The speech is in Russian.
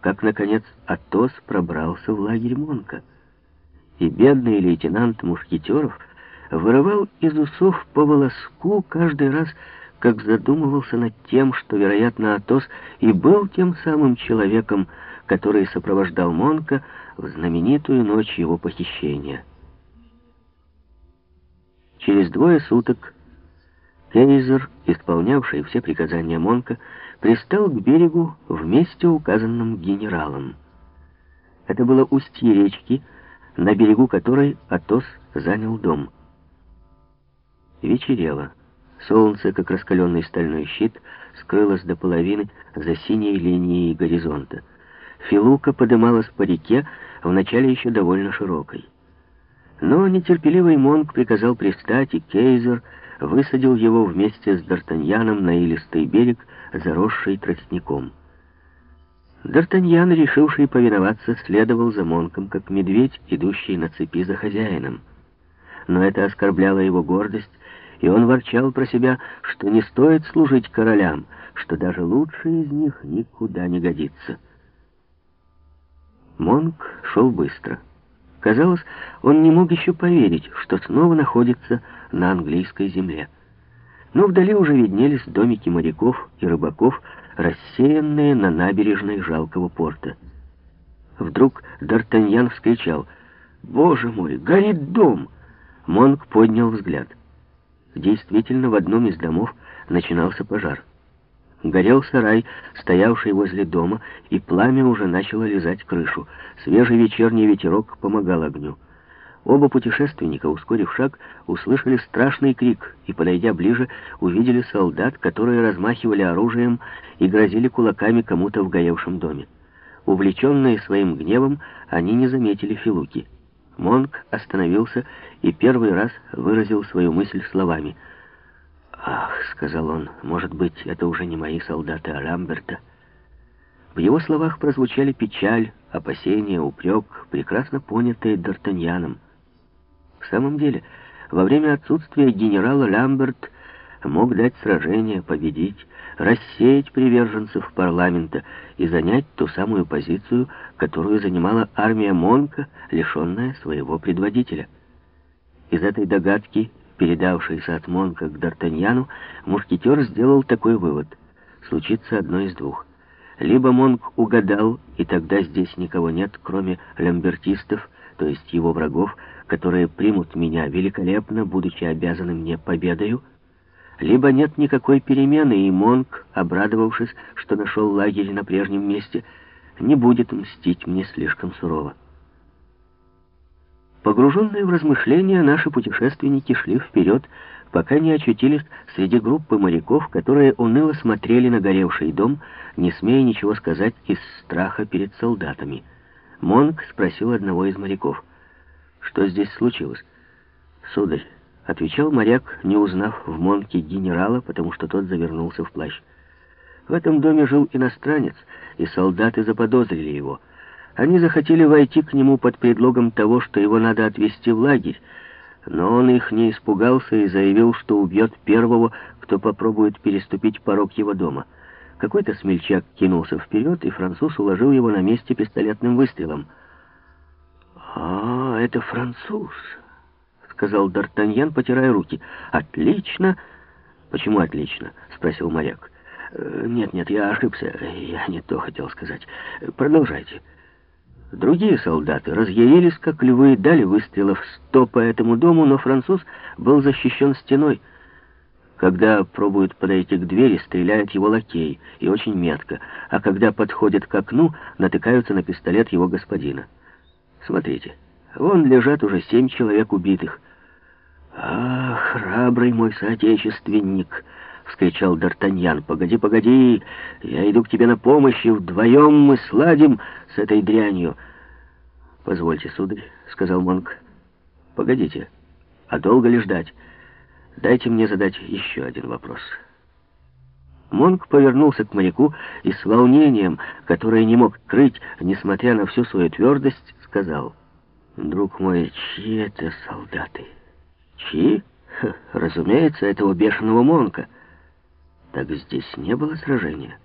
как, наконец, Атос пробрался в лагерь Монка. И бедный лейтенант Мушкетеров вырывал из усов по волоску каждый раз, как задумывался над тем, что, вероятно, Атос и был тем самым человеком, который сопровождал Монка в знаменитую ночь его похищения. Через двое суток Кейзер, исполнявший все приказания Монка, пристал к берегу в месте, указанном генералом. Это было устье речки, на берегу которой Атос занял дом. Вечерело. Солнце, как раскаленный стальной щит, скрылось до половины за синей линией горизонта. Филука подымалась по реке, вначале еще довольно широкой. Но нетерпеливый Монг приказал пристать, и Кейзер высадил его вместе с Д'Артаньяном на илистый берег, заросший тростником. Д'Артаньян, решивший повиноваться, следовал за Монком, как медведь, идущий на цепи за хозяином. Но это оскорбляло его гордость, и он ворчал про себя, что не стоит служить королям, что даже лучший из них никуда не годится. Монк шел быстро. Казалось, он не мог еще поверить, что снова находится на английской земле. Но вдали уже виднелись домики моряков и рыбаков, рассеянные на набережной жалкого порта. Вдруг Д'Артаньян вскричал «Боже мой, горит дом!» Монк поднял взгляд. Действительно, в одном из домов начинался пожар. Горел сарай, стоявший возле дома, и пламя уже начало лизать крышу. Свежий вечерний ветерок помогал огню. Оба путешественника, ускорив шаг, услышали страшный крик и, подойдя ближе, увидели солдат, которые размахивали оружием и грозили кулаками кому-то в горевшем доме. Увлеченные своим гневом, они не заметили Филуки. Монк остановился и первый раз выразил свою мысль словами. «Ах», — сказал он, — «может быть, это уже не мои солдаты, а Ламберта». В его словах прозвучали печаль, опасения, упрек, прекрасно понятые Д'Артаньяном. В самом деле, во время отсутствия генерала Ламберт мог дать сражение, победить, рассеять приверженцев парламента и занять ту самую позицию, которую занимала армия Монка, лишенная своего предводителя. Из этой догадки, передавшейся от Монка к Д'Артаньяну, мушкетер сделал такой вывод. Случится одно из двух. Либо Монк угадал, и тогда здесь никого нет, кроме ламбертистов, то есть его врагов, которые примут меня великолепно, будучи обязаны мне победою, либо нет никакой перемены, и Монк, обрадовавшись, что нашел лагерь на прежнем месте, не будет мстить мне слишком сурово. Погруженные в размышления, наши путешественники шли вперед, пока не очутились среди группы моряков, которые уныло смотрели на горевший дом, не смея ничего сказать из страха перед солдатами. Монк спросил одного из моряков, что здесь случилось. «Сударь», — отвечал моряк, не узнав в Монке генерала, потому что тот завернулся в плащ. В этом доме жил иностранец, и солдаты заподозрили его — они захотели войти к нему под предлогом того, что его надо отвезти в лагерь, но он их не испугался и заявил, что убьет первого, кто попробует переступить порог его дома. Какой-то смельчак кинулся вперед, и француз уложил его на месте пистолетным выстрелом. «А, это француз», — сказал Д'Артаньян, потирая руки. «Отлично!» «Почему отлично?» — спросил моряк. «Нет-нет, я ошибся. Я не то хотел сказать. Продолжайте». Другие солдаты разъярились, как львы, дали выстрелов сто по этому дому, но француз был защищен стеной. Когда пробуют подойти к двери, стреляет его лакей, и очень метко, а когда подходят к окну, натыкаются на пистолет его господина. Смотрите, вон лежат уже семь человек убитых. «Ах, храбрый мой соотечественник!» — вскричал Д'Артаньян. «Погоди, погоди, я иду к тебе на помощь, и вдвоем мы сладим с этой дрянью». «Позвольте, сударь», — сказал Монк. «Погодите, а долго ли ждать? Дайте мне задать еще один вопрос». Монк повернулся к моряку и с волнением, которое не мог крыть, несмотря на всю свою твердость, сказал, «Друг мой, чьи это солдаты?» «Чьи?» Разумеется, этого бешеного Монка. Так здесь не было сражения.